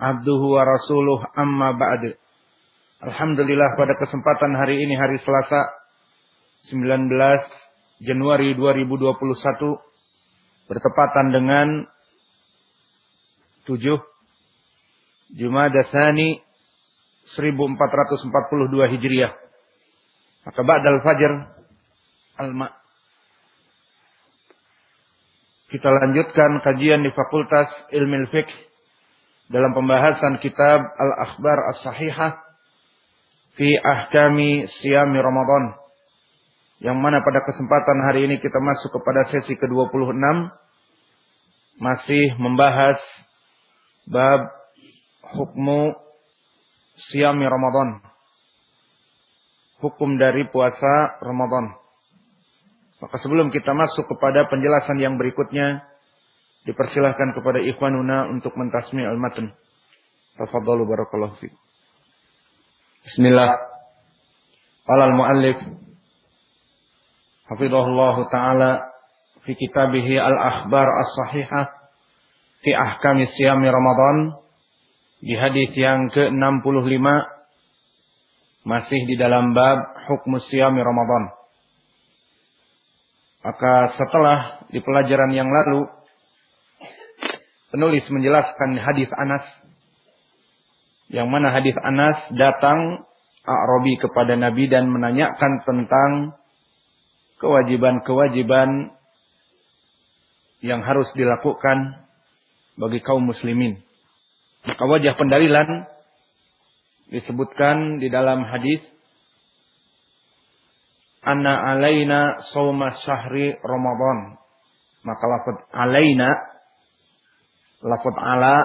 abduhu wa rasuluh amma ba'd. Alhamdulillah pada kesempatan hari ini hari Selasa 19 Januari 2021 bertepatan dengan 7 Jumada Tsani 1442 Hijriah. Maka ba'dal fajr alma kita lanjutkan kajian di Fakultas Ilmu Fiqh dalam pembahasan kitab Al-Akhbar As-Sahihah fi Ahkami Siyami Ramadan yang mana pada kesempatan hari ini kita masuk kepada sesi ke-26 masih membahas bab hukmu Siyami Ramadan hukum dari puasa Ramadan. Maka sebelum kita masuk kepada penjelasan yang berikutnya Dipersilahkan kepada ikhwanuna untuk mentasmi al-matan. Tafadhalu barakallahu fiik. Bismillah. Qala al-muallif hafizahullah taala fi kitabih al-akhbar as-sahihah fi ahkam siyam Ramadan di hadis yang ke-65 masih di dalam bab hukum siyam Ramadan. Maka setelah di pelajaran yang lalu penulis menjelaskan hadis Anas yang mana hadis Anas datang Arabi kepada Nabi dan menanyakan tentang kewajiban-kewajiban yang harus dilakukan bagi kaum muslimin. Maka wajah pendalilan disebutkan di dalam hadis Anna alaina sawma syahri Ramadan. Maka lafaz alaina lafaz ala.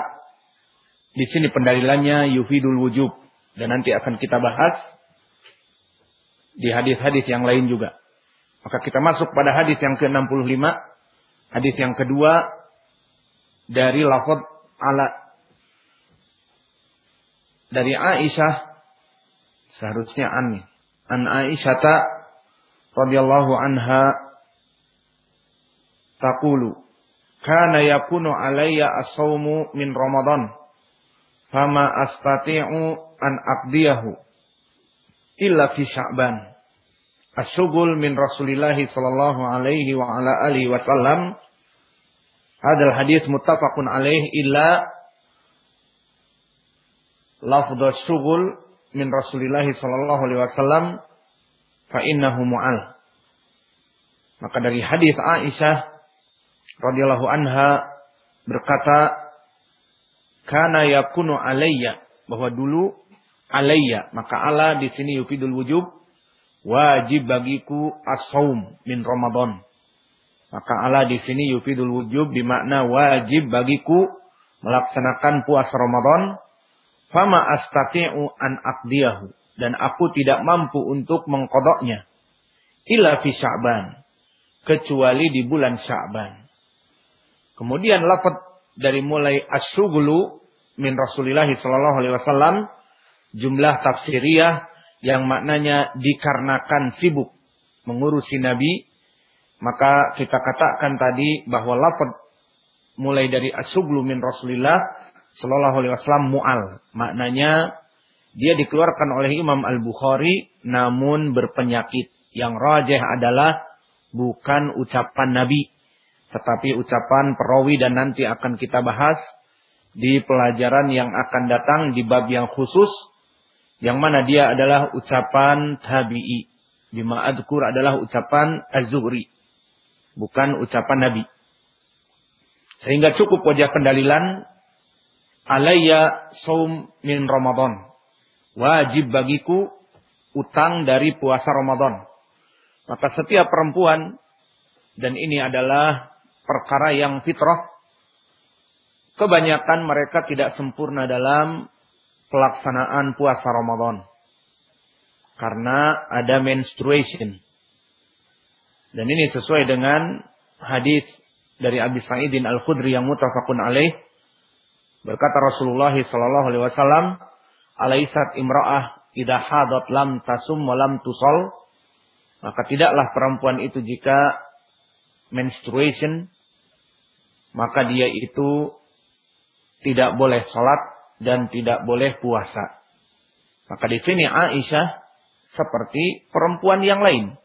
Di sini pendalilannya yufidul wujub. Dan nanti akan kita bahas di hadis-hadis yang lain juga. Maka kita masuk pada hadis yang ke-65, hadis yang kedua dari lafaz ala. Dari Aisyah seharusnya an an Aisyah radhiyallahu anha taqulu kana yakunu alayya as-sawmu min Ramadan. Fama astati'u an aqdiyahu illa fi Sya'ban. Asyugul min Rasulillah sallallahu alaihi wa ala alihi wasallam hadal hadis muttafaqun alaih illa lafdhu syugul min Rasulillah sallallahu alaihi wasallam fa innahu mu'al. Maka dari hadis Aisyah radhiyallahu anha berkata kana yakunu alayya bahwa dulu alayya maka Allah di sini yufidul wujub wajib bagiku as-saum min Ramadan. Maka Allah di sini yufidul wujub bermakna wajib bagiku melaksanakan puasa Ramadan fama astati'u an aqdiyahu dan aku tidak mampu untuk mengkodoknya illa fi Sya'ban kecuali di bulan Sya'ban Kemudian lafaz dari mulai asyugulu min Rasulillah sallallahu alaihi wasallam jumlah tafsiriyah yang maknanya dikarenakan sibuk mengurusi Nabi maka kita katakan tadi bahwa lafaz mulai dari asyuglu min Rasulillah sallallahu alaihi wasallam mual. Maknanya dia dikeluarkan oleh Imam Al-Bukhari namun berpenyakit. Yang rajih adalah bukan ucapan Nabi tetapi ucapan perawi dan nanti akan kita bahas di pelajaran yang akan datang di bab yang khusus yang mana dia adalah ucapan tabi'i. Bima adkur adalah ucapan az-zuhri. Bukan ucapan Nabi. Sehingga cukup wajah pendalilan alayya saum min Ramadan. Wajib bagiku utang dari puasa Ramadan. Maka setiap perempuan dan ini adalah perkara yang fitrah. Kebanyakan mereka tidak sempurna dalam pelaksanaan puasa Ramadan. Karena ada menstruation. Dan ini sesuai dengan hadis dari Abi Sa'idin Al-Khudri yang mutafakun alaih. Berkata Rasulullah wasallam, "Alaisat imra'ah idza hadat lam tasum wa lam tusol?" Maka tidaklah perempuan itu jika menstruation maka dia itu tidak boleh sholat dan tidak boleh puasa. Maka di sini Aisyah seperti perempuan yang lain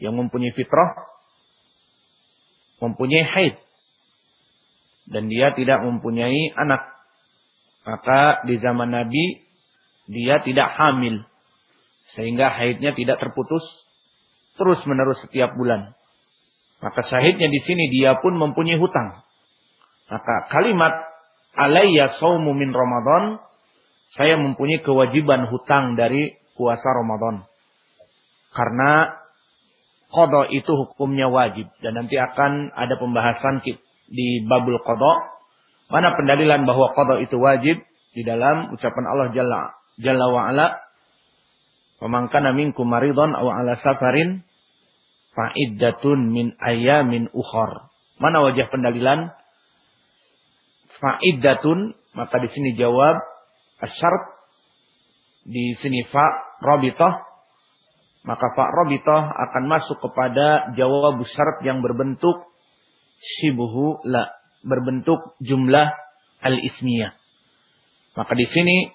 yang mempunyai fitrah, mempunyai haid, dan dia tidak mempunyai anak. Maka di zaman Nabi dia tidak hamil, sehingga haidnya tidak terputus terus menerus setiap bulan. Maka syahidnya di sini dia pun mempunyai hutang. Maka kalimat alayya saumu min Ramadan saya mempunyai kewajiban hutang dari puasa Ramadan. Karena Kodo itu hukumnya wajib. Dan nanti akan ada pembahasan di babul kodo. Mana pendalilan bahwa kodo itu wajib. Di dalam ucapan Allah Jalla, Jalla wa'ala. Pemangkana minkum maridon awa ala safarin. Fa'iddatun min ayamin ukhor. Mana wajah pendalilan? Fa'iddatun. Maka di sini jawab. Asyart. Di sini fa' rabitah maka Pak Robitoh akan masuk kepada jawab syarat yang berbentuk sibuhu la berbentuk jumlah al-ismiyah. Maka di sini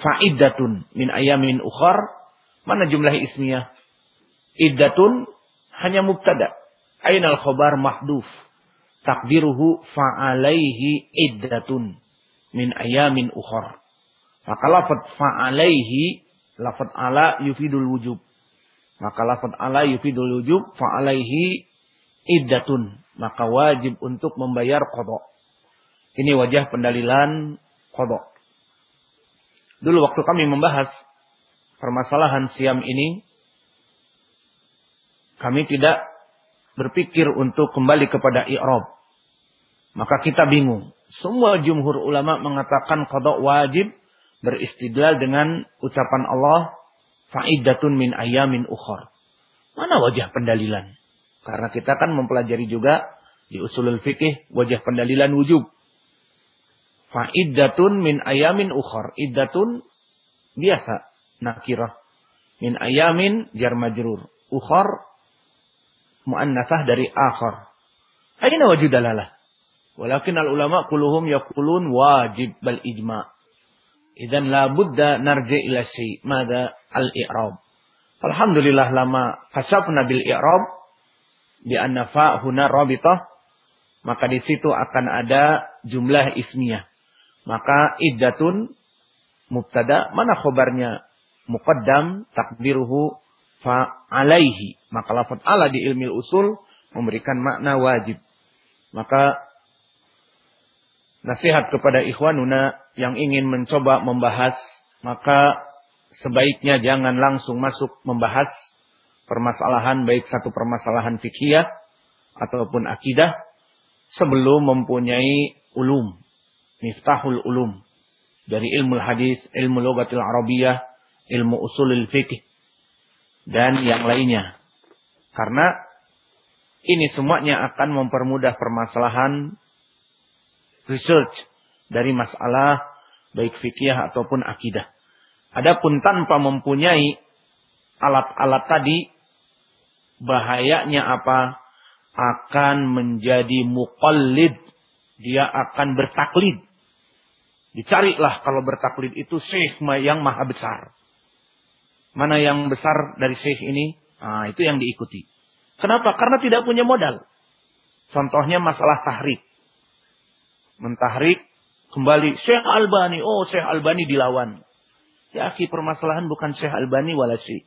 faidatun min ayamin ukhar mana jumlah ismiyah? Iddatun hanya mubtada. Ainal khobar mahduf. Takdiruhu fa'alaihi iddatun min ayamin ukhar. Maka lafad fa'alaihi lafad ala yufidul wujub. Maka lafad ala yufidul wujub fa alaihi iddatun. Maka wajib untuk membayar kodok. Ini wajah pendalilan kodok. Dulu waktu kami membahas permasalahan siam ini, kami tidak berpikir untuk kembali kepada i'rab. Maka kita bingung. Semua jumhur ulama mengatakan kodok wajib beristidlal dengan ucapan Allah Fa'idatun min ayamin ukhor. Mana wajah pendalilan? Karena kita kan mempelajari juga di usulul fikih wajah pendalilan wujub. Fa'idatun min ayamin ukhor. Iddatun biasa. Nakirah. Min ayamin jar majrur. Ukhor mu'annasah dari akhor. Aina wajud dalalah. Walakin al ulama kuluhum yakulun wajib bal ijma'. Idan la budda narji ila syai. Mada al-i'rab. Alhamdulillah lama kasafna bil i'rab bi anna fa huna rabitah maka di situ akan ada jumlah ismiyah. Maka iddatun mubtada mana khobarnya muqaddam takdiruhu fa alaihi. Maka lafaz ala di ilmi usul memberikan makna wajib. Maka nasihat kepada ikhwanuna yang ingin mencoba membahas, maka sebaiknya jangan langsung masuk membahas permasalahan baik satu permasalahan fikih ataupun akidah sebelum mempunyai ulum, miftahul ulum dari ilmu hadis, ilmu logatil arabiyah, ilmu usulul fikih dan yang lainnya. Karena ini semuanya akan mempermudah permasalahan research dari masalah baik fikih ataupun akidah. Adapun tanpa mempunyai alat-alat tadi, bahayanya apa? Akan menjadi muqallid. Dia akan bertaklid. Dicarilah kalau bertaklid itu syekh yang maha besar. Mana yang besar dari syekh ini? Nah, itu yang diikuti. Kenapa? Karena tidak punya modal. Contohnya masalah tahrik mentahrik kembali Syekh Albani. Oh, Syekh Albani dilawan. Ya, akhi permasalahan bukan Syekh Albani walasi.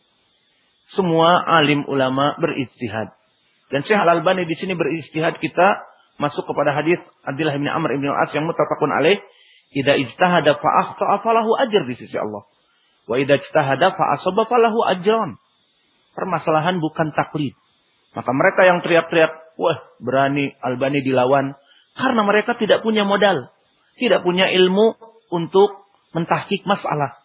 Semua alim ulama beristihad. Dan Syekh Al-Albani di sini beristihad kita masuk kepada hadis Abdullah bin Amr bin As yang muttafaqun alaih, "Idza ijtahada fa ajr di sisi Allah. Wa idza ijtahada fa falahu ajran." Permasalahan bukan taklid. Maka mereka yang teriak-teriak, "Wah, berani Albani dilawan." Karena mereka tidak punya modal. Tidak punya ilmu untuk mentahkik masalah.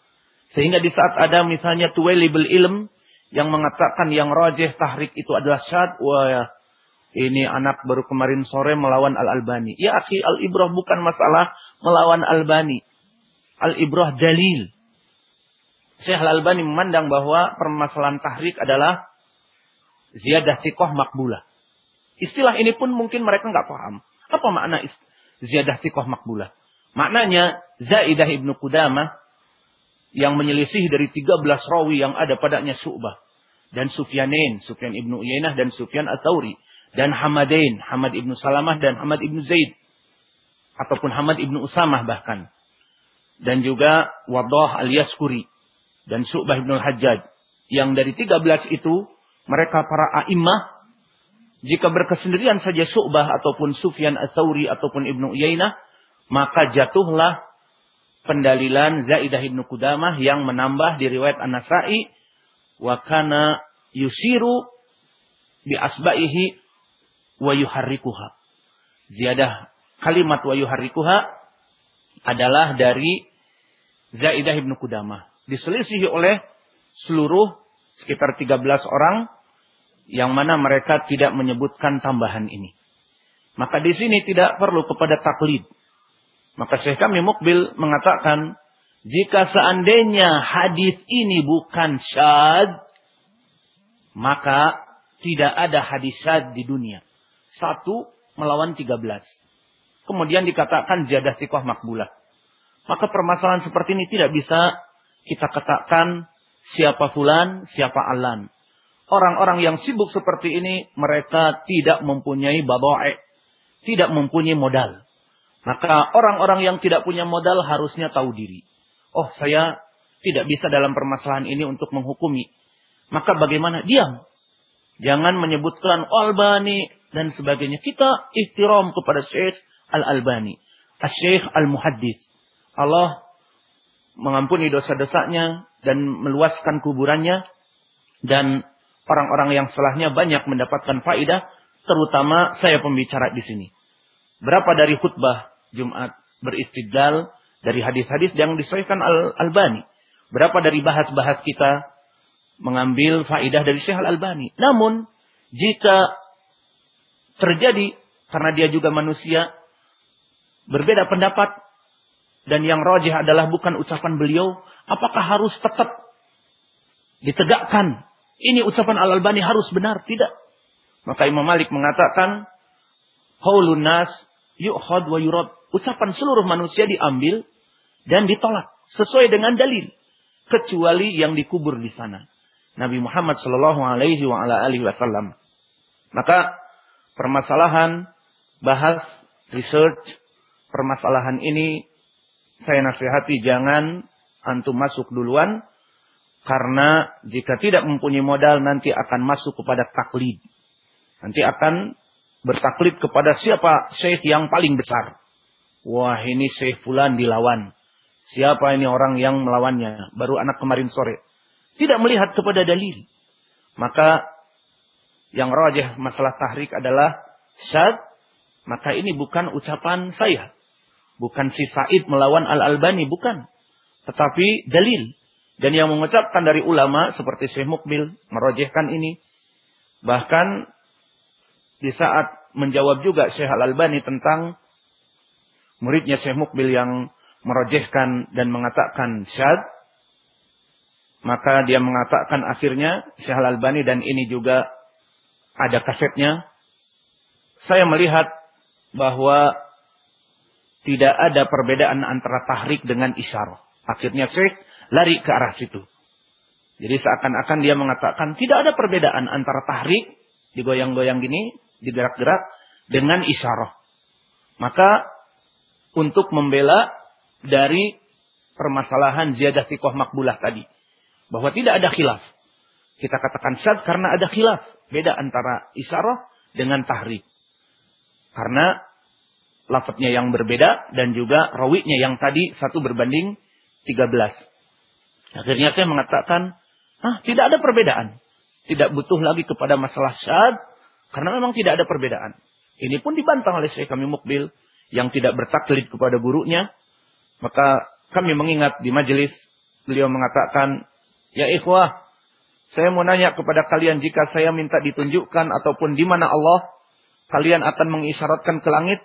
Sehingga di saat ada misalnya tuwelibel ilm yang mengatakan yang rojeh tahrik itu adalah syad, wah ini anak baru kemarin sore melawan Al-Albani. Ya akhi, Al-Ibrah bukan masalah melawan Albani. Al-Ibrah dalil. Syekh Al-Albani memandang bahwa permasalahan tahrik adalah ziyadah tikoh makbulah. Istilah ini pun mungkin mereka nggak paham. Apa makna ziyadah tikoh makbulah? Maknanya Zaidah ibnu Qudamah yang menyelisih dari 13 rawi yang ada padanya Su'bah dan Sufyanin, Sufyan ibnu Uyainah dan Sufyan Ats-Tsauri dan Hamadain, Hamad ibnu Salamah dan Hamad ibnu Zaid ataupun Hamad ibnu Usamah bahkan dan juga Wadah al-Yaskuri dan Su'bah ibnu Hajjaj yang dari 13 itu mereka para a'immah jika berkesendirian saja Su'bah ataupun Sufyan Ats-Tsauri ataupun Ibnu Uyainah maka jatuhlah pendalilan Zaidah ibnu Qudamah yang menambah di riwayat An-Nasa'i wa kana yusiru bi asba'ihi wa yuharrikuha. Ziyadah kalimat wa yuharrikuha adalah dari Zaidah ibnu Qudamah. Diselisihi oleh seluruh sekitar 13 orang yang mana mereka tidak menyebutkan tambahan ini. Maka di sini tidak perlu kepada taklid. Maka Syekh kami Mukbil mengatakan, jika seandainya hadis ini bukan syad, maka tidak ada hadis syad di dunia. Satu melawan tiga belas. Kemudian dikatakan jadah tikoh makbulah. Maka permasalahan seperti ini tidak bisa kita katakan siapa fulan, siapa alan. Orang-orang yang sibuk seperti ini, mereka tidak mempunyai badoe. Tidak mempunyai modal. Maka orang-orang yang tidak punya modal harusnya tahu diri. Oh saya tidak bisa dalam permasalahan ini untuk menghukumi. Maka bagaimana? Diam. Jangan menyebutkan Albani dan sebagainya. Kita ihtiram kepada Syekh Al-Albani. Syekh Al-Muhaddis. Allah mengampuni dosa-dosanya dan meluaskan kuburannya. Dan orang-orang yang setelahnya banyak mendapatkan faidah. Terutama saya pembicara di sini. Berapa dari khutbah Jumat beristidlal dari hadis-hadis yang disahihkan Al-Albani. Berapa dari bahas-bahas kita mengambil faidah dari Syekh Al-Albani. Namun, jika terjadi karena dia juga manusia berbeda pendapat dan yang rojih adalah bukan ucapan beliau, apakah harus tetap ditegakkan? Ini ucapan Al-Albani harus benar, tidak. Maka Imam Malik mengatakan, Qaulun nas yu'khad wa yurad. Ucapan seluruh manusia diambil dan ditolak sesuai dengan dalil kecuali yang dikubur di sana. Nabi Muhammad sallallahu alaihi wa ala alihi wasallam. Maka permasalahan bahas research permasalahan ini saya nasihati jangan antum masuk duluan karena jika tidak mempunyai modal nanti akan masuk kepada taklid. Nanti akan bertaklid kepada siapa syekh yang paling besar. Wah ini syekh fulan dilawan. Siapa ini orang yang melawannya? Baru anak kemarin sore. Tidak melihat kepada dalil. Maka yang rajah masalah tahrik adalah syad. Maka ini bukan ucapan saya. Bukan si Said melawan Al-Albani. Bukan. Tetapi dalil. Dan yang mengucapkan dari ulama seperti Syekh Mukbil merojehkan ini. Bahkan di saat menjawab juga Syekh Al-Albani tentang muridnya Syekh Mukbil yang merojehkan dan mengatakan syad. Maka dia mengatakan akhirnya Syekh Al-Albani dan ini juga ada kasetnya. Saya melihat bahwa tidak ada perbedaan antara tahrik dengan isyarah. Akhirnya Syekh lari ke arah situ. Jadi seakan-akan dia mengatakan tidak ada perbedaan antara tahrik digoyang-goyang gini digerak-gerak dengan isyarah. Maka untuk membela dari permasalahan ziyadah tikoh makbulah tadi. Bahwa tidak ada khilaf. Kita katakan syad karena ada khilaf. Beda antara isyarah dengan tahrik. Karena lafadznya yang berbeda dan juga rawinya yang tadi satu berbanding 13. Akhirnya saya mengatakan, ah tidak ada perbedaan. Tidak butuh lagi kepada masalah syad karena memang tidak ada perbedaan. Ini pun dibantah oleh Syekh kami Mukbil yang tidak bertaklid kepada gurunya. Maka kami mengingat di majelis beliau mengatakan, "Ya ikhwah, saya mau nanya kepada kalian jika saya minta ditunjukkan ataupun di mana Allah, kalian akan mengisyaratkan ke langit,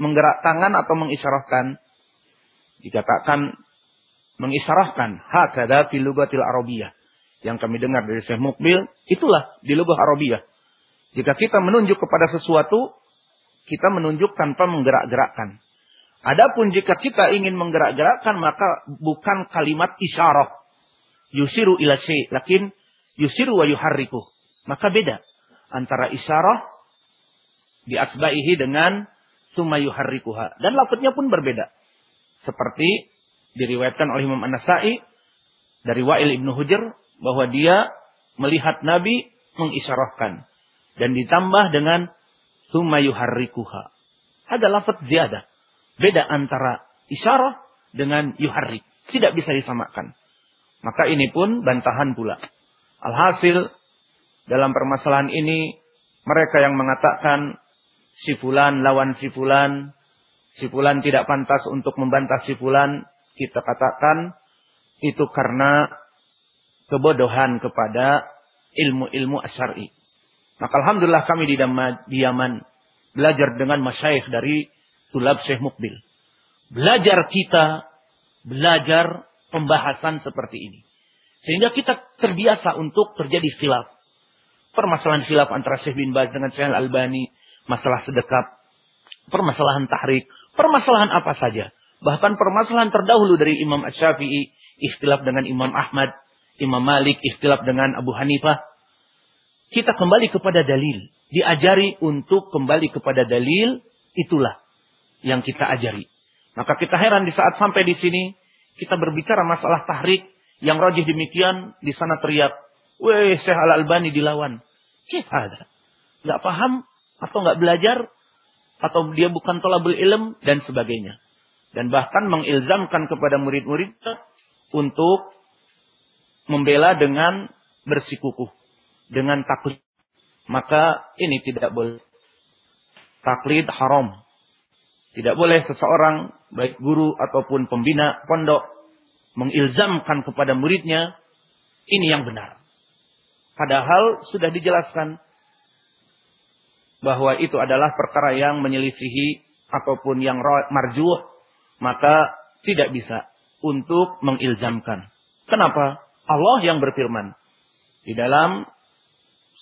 menggerak tangan atau mengisyaratkan?" Dikatakan mengisyaratkan hakada fil lugatil arabiyah. Yang kami dengar dari Syekh Mukbil, itulah di lugah Arabiyah. Jika kita menunjuk kepada sesuatu, kita menunjuk tanpa menggerak-gerakkan. Adapun jika kita ingin menggerak-gerakkan maka bukan kalimat isyarah. Yusiru ila syai, lakin yusiru wa yuharriku. Maka beda antara isyarah di asba'ihi dengan summa yuharrikuha. Dan lafadznya pun berbeda. Seperti diriwayatkan oleh Imam An-Nasai dari Wa'il Ibnu Hujr bahwa dia melihat Nabi mengisyarahkan dan ditambah dengan summa yuharrikuha. Ada lafaz ziyadah Beda antara isyarah dengan yuharrik. Tidak bisa disamakan. Maka ini pun bantahan pula. Alhasil dalam permasalahan ini mereka yang mengatakan si fulan lawan si fulan, tidak pantas untuk membantah si fulan, kita katakan itu karena kebodohan kepada ilmu-ilmu asyari. Maka alhamdulillah kami di Yaman belajar dengan masyayikh dari tulab Syekh Mukbil. Belajar kita, belajar pembahasan seperti ini. Sehingga kita terbiasa untuk terjadi khilaf. Permasalahan khilaf antara Syekh bin Baz dengan Syekh Al-Albani. Masalah sedekap. Permasalahan tahrik. Permasalahan apa saja. Bahkan permasalahan terdahulu dari Imam Ash-Syafi'i. Ikhtilaf dengan Imam Ahmad. Imam Malik. Ikhtilaf dengan Abu Hanifah. Kita kembali kepada dalil. Diajari untuk kembali kepada dalil. Itulah yang kita ajari. Maka kita heran di saat sampai di sini, kita berbicara masalah tahrik, yang rajih demikian, di sana teriak, Weh, Syekh Al-Albani dilawan. Kifada. Gak paham, atau gak belajar, atau dia bukan tolabul ilm, dan sebagainya. Dan bahkan mengilzamkan kepada murid-muridnya untuk membela dengan bersikukuh. Dengan taklid. Maka ini tidak boleh. Taklid haram. Tidak boleh seseorang, baik guru ataupun pembina pondok, mengilzamkan kepada muridnya, ini yang benar. Padahal sudah dijelaskan bahwa itu adalah perkara yang menyelisihi ataupun yang marjuh, maka tidak bisa untuk mengilzamkan. Kenapa? Allah yang berfirman di dalam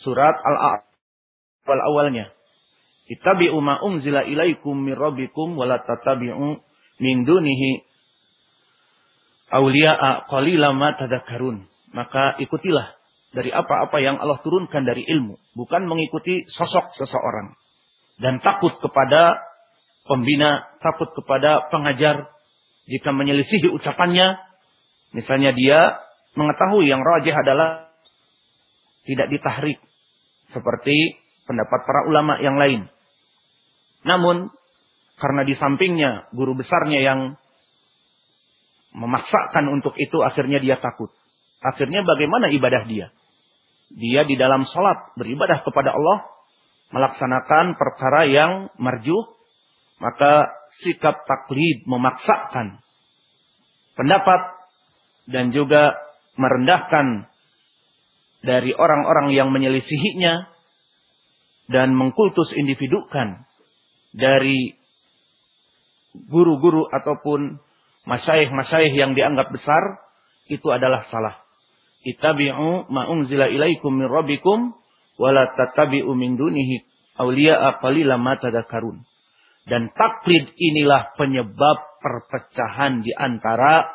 surat Al-A'raf awalnya. Ittabi'u ma unzila ilaikum min rabbikum wa la tattabi'u min dunihi awliya'a qalila ma tadhakkarun. Maka ikutilah dari apa-apa yang Allah turunkan dari ilmu, bukan mengikuti sosok seseorang. Dan takut kepada pembina, takut kepada pengajar jika menyelisihi ucapannya, misalnya dia mengetahui yang rajih adalah tidak ditahrik seperti pendapat para ulama yang lain. Namun karena di sampingnya guru besarnya yang memaksakan untuk itu akhirnya dia takut. Akhirnya bagaimana ibadah dia? Dia di dalam sholat beribadah kepada Allah melaksanakan perkara yang marjuh maka sikap taklid memaksakan pendapat dan juga merendahkan dari orang-orang yang menyelisihinya dan mengkultus individukan dari guru-guru ataupun masyaih-masyaih yang dianggap besar itu adalah salah. Ittabi'u ma unzila ilaikum min rabbikum wa la tattabi'u min dunihi awliya'a qalilan ma tadhakkarun. Dan taklid inilah penyebab perpecahan di antara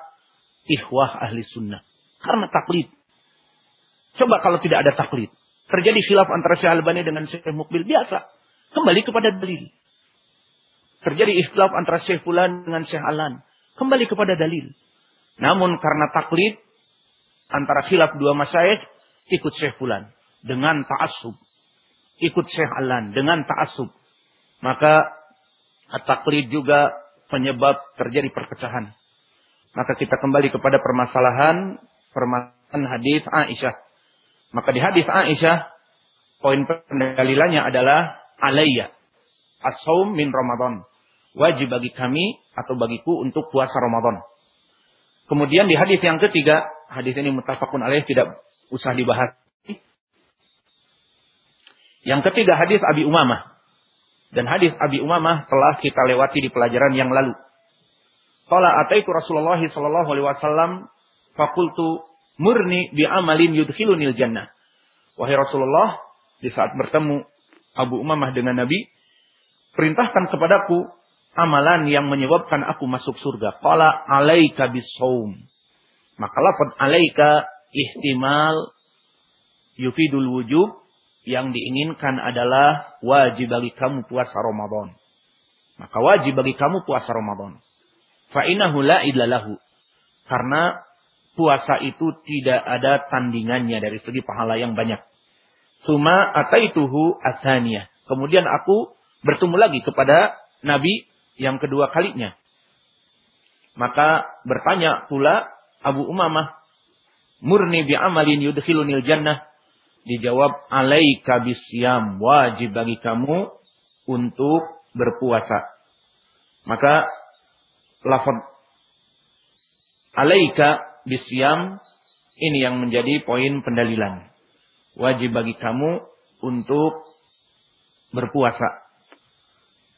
ikhwah ahli sunnah. Karena taklid. Coba kalau tidak ada taklid. Terjadi khilaf antara Syekh Albani dengan Syekh Mukbil. Biasa. Kembali kepada dalil. Terjadi ikhtilaf antara Syekh Fulan dengan Syekh Alan. Kembali kepada dalil. Namun karena taklid antara khilaf dua masyayikh ikut Syekh Fulan dengan ta'assub. Ikut Syekh Alan dengan ta'assub. Maka taklid juga penyebab terjadi perpecahan. Maka kita kembali kepada permasalahan permasalahan hadis Aisyah. Maka di hadis Aisyah poin pendalilannya adalah alayya as min Ramadan wajib bagi kami atau bagiku untuk puasa Ramadan. Kemudian di hadis yang ketiga, hadis ini mutafakun alaih tidak usah dibahas. Yang ketiga hadis Abi Umamah. Dan hadis Abi Umamah telah kita lewati di pelajaran yang lalu. Qala ataitu Rasulullah sallallahu alaihi wasallam fakultu murni bi amalin yudkhilunil jannah. Wahai Rasulullah, di saat bertemu Abu Umamah dengan Nabi, perintahkan kepadaku amalan yang menyebabkan aku masuk surga. Qala alaika bisawm. Maka lafaz alaika ihtimal yufidul wujub yang diinginkan adalah wajib bagi kamu puasa Ramadan. Maka wajib bagi kamu puasa Ramadan. Fa innahu la idlalahu. Karena puasa itu tidak ada tandingannya dari segi pahala yang banyak. Suma ataituhu asaniyah. Kemudian aku bertemu lagi kepada Nabi yang kedua kalinya. Maka bertanya pula Abu Umamah, murni bi amalin yudkhilunil jannah. Dijawab, alaika bisyam, wajib bagi kamu untuk berpuasa. Maka lafaz alaika bisyam ini yang menjadi poin pendalilan. Wajib bagi kamu untuk berpuasa.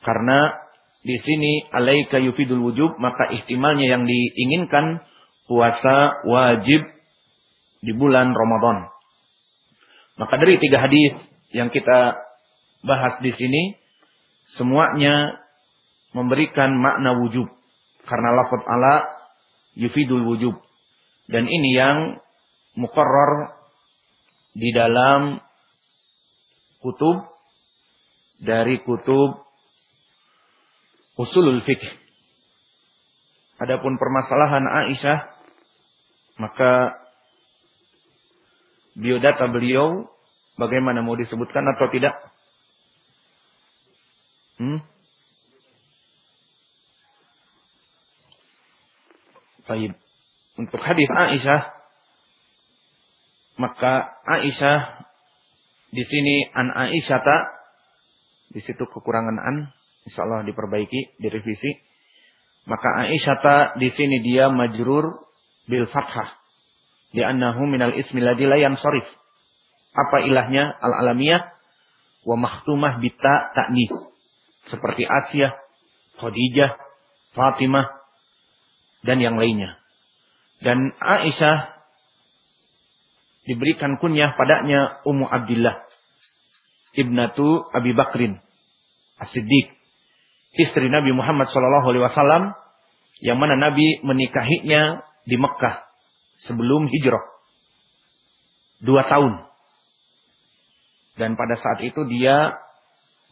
Karena di sini alaika yufidul wujub maka ihtimalnya yang diinginkan puasa wajib di bulan Ramadan. Maka dari tiga hadis yang kita bahas di sini semuanya memberikan makna wujub karena lafaz ala yufidul wujub dan ini yang mukarrar di dalam kutub dari kutub usulul fikih. Adapun permasalahan Aisyah, maka biodata beliau bagaimana mau disebutkan atau tidak? Hmm? Baik. Untuk hadis Aisyah, maka Aisyah di sini an Aisyah tak di situ kekurangan an Insya Allah diperbaiki, direvisi. Maka Aisyah di sini dia majrur bil fathah. Annahu minal ismi ladzi la yansarif. Apa ilahnya? Al-alamiyah wa mahtumah bita ta'nis. Seperti Asia, Khadijah, Fatimah dan yang lainnya. Dan Aisyah diberikan kunyah padanya Ummu Abdullah ibnatu Abi Bakrin As-Siddiq istri Nabi Muhammad Wasallam yang mana Nabi menikahinya di Mekah sebelum hijrah dua tahun dan pada saat itu dia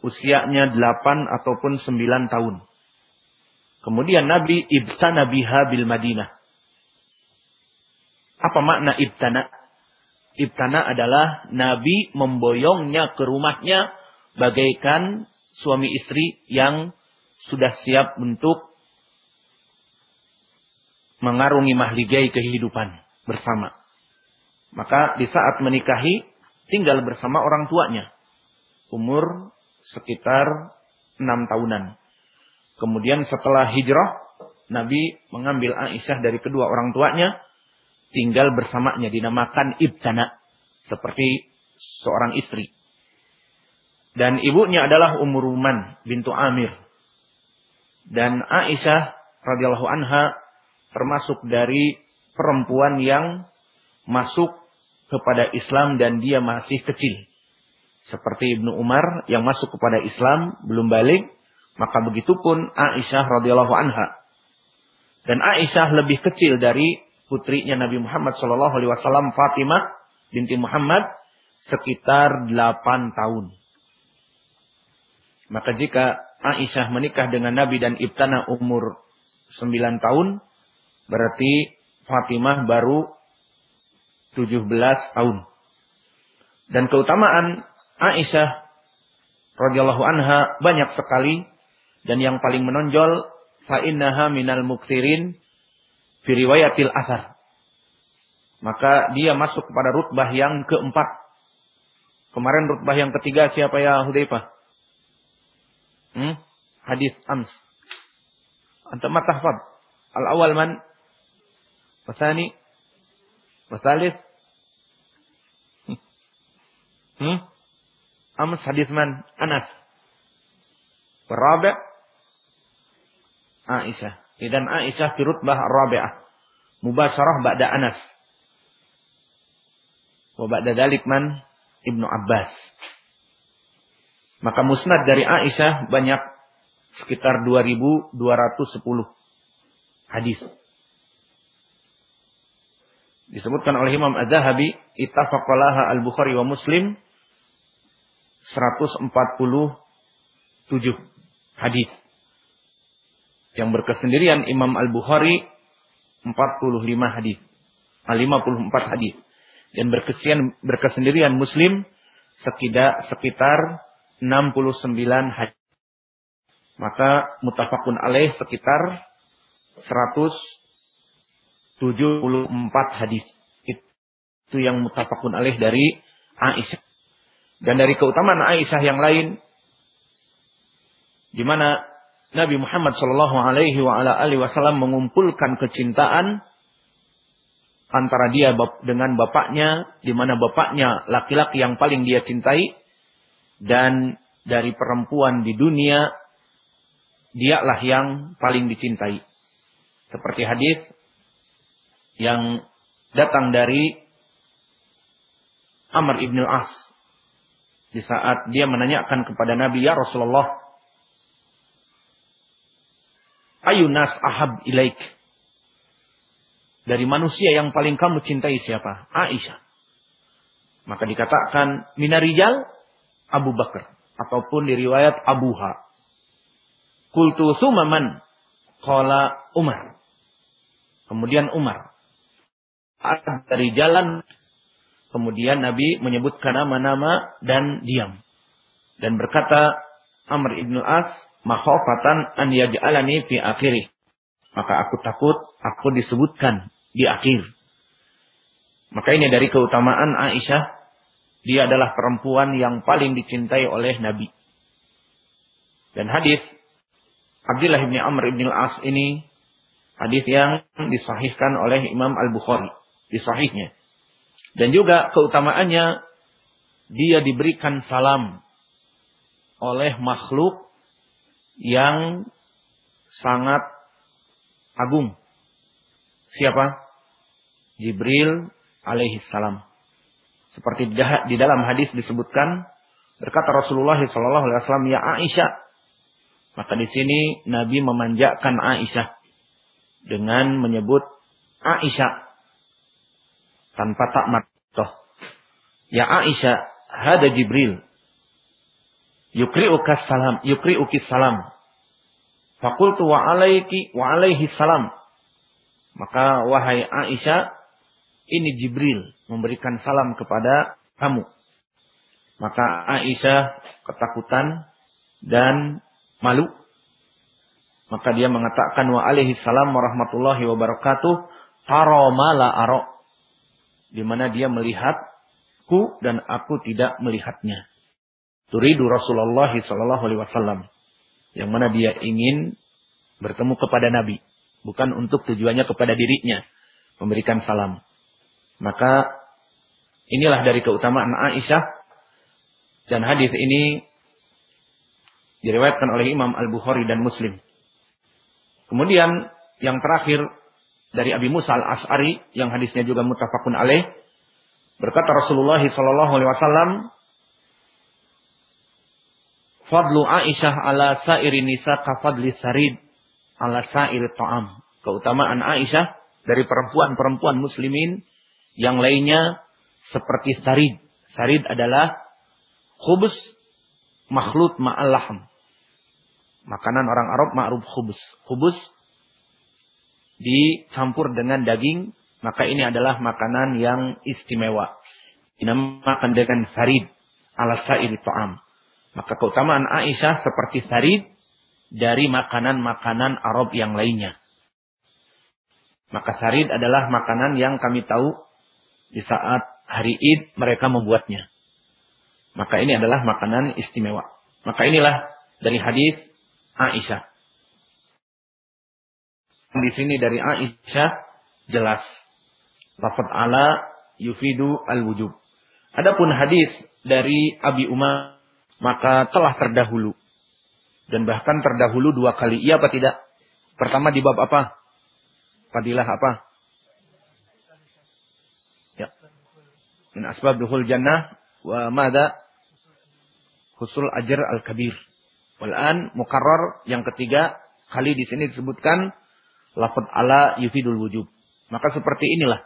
usianya delapan ataupun sembilan tahun. Kemudian Nabi ibtana biha bil Madinah. Apa makna ibtana? Ibtana adalah Nabi memboyongnya ke rumahnya bagaikan suami istri yang sudah siap untuk mengarungi mahligai kehidupan bersama. Maka di saat menikahi tinggal bersama orang tuanya. Umur sekitar enam tahunan. Kemudian setelah hijrah, Nabi mengambil Aisyah dari kedua orang tuanya, tinggal bersamanya, dinamakan Ibtana. Seperti seorang istri. Dan ibunya adalah Umuruman bintu Amir dan Aisyah radhiyallahu anha termasuk dari perempuan yang masuk kepada Islam dan dia masih kecil. Seperti Ibnu Umar yang masuk kepada Islam belum balik, maka begitu pun Aisyah radhiyallahu anha. Dan Aisyah lebih kecil dari putrinya Nabi Muhammad sallallahu alaihi wasallam Fatimah binti Muhammad sekitar 8 tahun. Maka jika Aisyah menikah dengan Nabi dan Ibtana umur 9 tahun, berarti Fatimah baru 17 tahun. Dan keutamaan Aisyah radhiyallahu anha banyak sekali dan yang paling menonjol fa innaha minal muktsirin fi riwayatil asar. Maka dia masuk kepada rutbah yang keempat. Kemarin rutbah yang ketiga siapa ya Hudzaifah? Hmm? Hadis Ams. Anta matahfad. Al-awal man? Wasani? Wasalis? Hmm? Amas hadis man? Anas. Rabi' Aisyah. Dan Aisyah firutbah Rabi'ah. Mubasyarah ba'da Anas. Wa ba'da dalik Ibnu Abbas. Maka musnad dari Aisyah banyak sekitar 2210 hadis. Disebutkan oleh Imam Az-Zahabi, ittafaqalaha al-Bukhari wa Muslim 147 hadis. Yang berkesendirian Imam Al-Bukhari 45 hadis. 54 hadis. Dan berkesian, berkesendirian Muslim sekitar, sekitar 69 hadis. Maka mutafakun alaih sekitar 174 hadis. Itu yang mutafakun alaih dari Aisyah. Dan dari keutamaan Aisyah yang lain di mana Nabi Muhammad Shallallahu Alaihi Wasallam mengumpulkan kecintaan antara dia dengan bapaknya, di mana bapaknya laki-laki yang paling dia cintai, dan dari perempuan di dunia, dialah yang paling dicintai. Seperti hadis yang datang dari Amr ibn al-As di saat dia menanyakan kepada Nabi ya Rasulullah ayunas ahab ilaik dari manusia yang paling kamu cintai siapa? Aisyah. Maka dikatakan minarijal Abu Bakar ataupun di riwayat Abuha. Kultu sumaman qala Umar. Kemudian Umar. Dari jalan kemudian Nabi menyebutkan nama-nama dan diam. Dan berkata Amr ibn As, mahofatan an yaj'alani fi akhiri. Maka aku takut aku disebutkan di akhir. Maka ini dari keutamaan Aisyah, dia adalah perempuan yang paling dicintai oleh Nabi. Dan hadis Abdullah bin Amr bin Al-As ini hadis yang disahihkan oleh Imam Al-Bukhari di sahihnya. Dan juga keutamaannya dia diberikan salam oleh makhluk yang sangat agung. Siapa? Jibril alaihi salam. Seperti di dalam hadis disebutkan berkata Rasulullah sallallahu alaihi wasallam ya Aisyah. Maka di sini Nabi memanjakan Aisyah dengan menyebut Aisyah tanpa takmat toh. Ya Aisyah, hada Jibril. Yukri'uka salam, yukri'uki salam. Fakultu wa alaiki wa alaihi salam. Maka wahai Aisyah, ini Jibril memberikan salam kepada kamu. Maka Aisyah ketakutan dan malu. Maka dia mengatakan wa alaihi salam warahmatullahi wabarakatuh. Taro mala aro. Di mana dia melihatku dan aku tidak melihatnya. Turidu Rasulullah sallallahu alaihi wasallam. Yang mana dia ingin bertemu kepada Nabi. Bukan untuk tujuannya kepada dirinya. Memberikan salam. Maka inilah dari keutamaan Aisyah dan hadis ini diriwayatkan oleh Imam Al-Bukhari dan Muslim. Kemudian yang terakhir dari Abi Musa Al-As'ari yang hadisnya juga mutafakun alaih berkata Rasulullah sallallahu alaihi wasallam Fadlu Aisyah ala sairi nisa kafadli sarid ala sairi ta'am. Keutamaan Aisyah dari perempuan-perempuan muslimin yang lainnya seperti sarid. Sarid adalah khubus makhluk ma'al Makanan orang Arab ma'ruf khubus. Khubus dicampur dengan daging, maka ini adalah makanan yang istimewa. Dinamakan dengan sarid ala sa'ir ta'am. Maka keutamaan Aisyah seperti sarid dari makanan-makanan Arab yang lainnya. Maka sarid adalah makanan yang kami tahu di saat hari Id mereka membuatnya. Maka ini adalah makanan istimewa. Maka inilah dari hadis Aisyah. Di sini dari Aisyah jelas. Lafaz ala yufidu al-wujub. Adapun hadis dari Abi Umar maka telah terdahulu. Dan bahkan terdahulu dua kali. Iya apa tidak? Pertama di bab apa? Fadilah apa? Ya. Min asbab duhul jannah wa mada husul ajr al-kabir. Walan mukarrar yang ketiga kali di sini disebutkan lafaz ala yufidul wujub. Maka seperti inilah.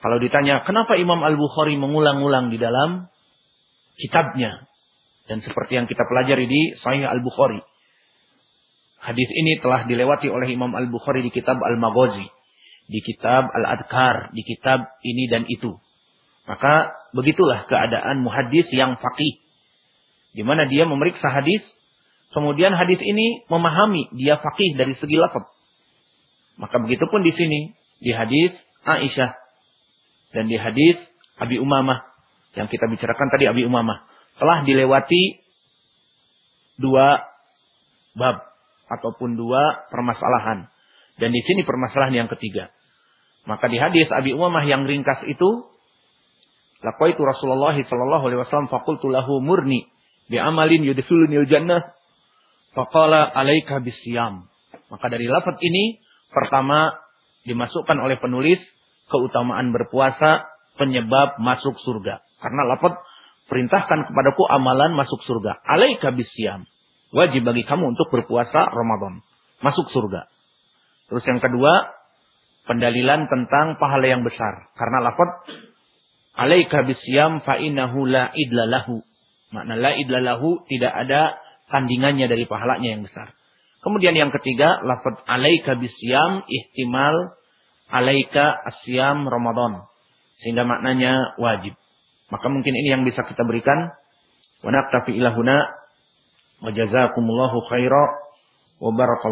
Kalau ditanya kenapa Imam Al-Bukhari mengulang-ulang di dalam kitabnya dan seperti yang kita pelajari di Sahih Al-Bukhari. Hadis ini telah dilewati oleh Imam Al-Bukhari di kitab Al-Maghazi, di kitab Al-Adkar, di kitab ini dan itu. Maka begitulah keadaan muhadis yang faqih. Di mana dia memeriksa hadis Kemudian hadis ini memahami dia fakih dari segi lafaz. Maka begitu pun di sini di hadis Aisyah dan di hadis Abi Umamah yang kita bicarakan tadi Abi Umamah telah dilewati dua bab ataupun dua permasalahan. Dan di sini permasalahan yang ketiga. Maka di hadis Abi Umamah yang ringkas itu Laqaitu Rasulullah sallallahu alaihi wasallam faqultu lahu murni bi amalin yudkhiluni jannah Faqala alaika bisyam. Maka dari lafaz ini pertama dimasukkan oleh penulis keutamaan berpuasa penyebab masuk surga. Karena lafaz perintahkan kepadaku amalan masuk surga. Alaika bisyam. Wajib bagi kamu untuk berpuasa Ramadan. Masuk surga. Terus yang kedua, pendalilan tentang pahala yang besar. Karena lafaz alaika bisyam fa innahu la idlalahu. Makna la idlalahu tidak ada tandingannya dari pahalanya yang besar. Kemudian yang ketiga, lafaz alaika bisyam ihtimal alaika asyam Ramadan. Sehingga maknanya wajib. Maka mungkin ini yang bisa kita berikan. Wa naktafi ilahuna wa jazakumullahu khaira wa barakallahu